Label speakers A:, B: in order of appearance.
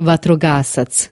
A: Vatrogasac.